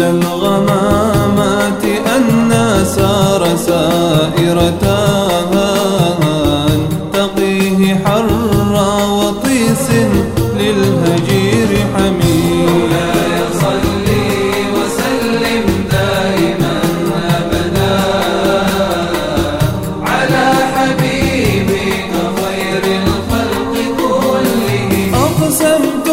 إلى الغمامات أن سار سائرتان تقيه حر وطيس للهجير حميد حبيبك خير الخلق أقسمت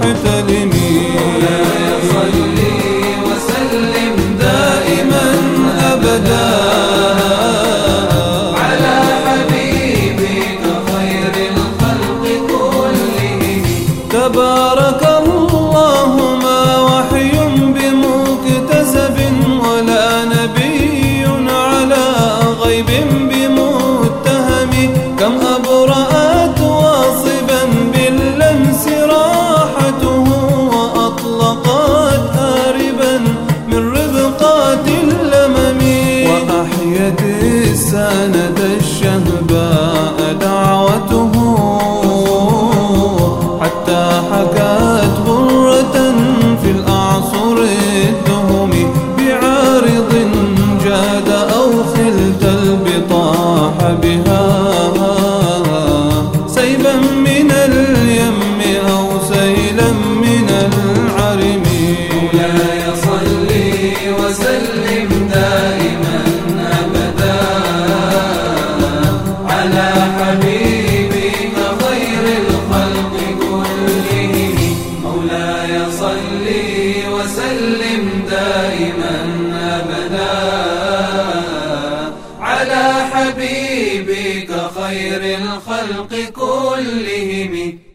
with the رؤية السند الشهبان حبيبك خير الخلق كلهم.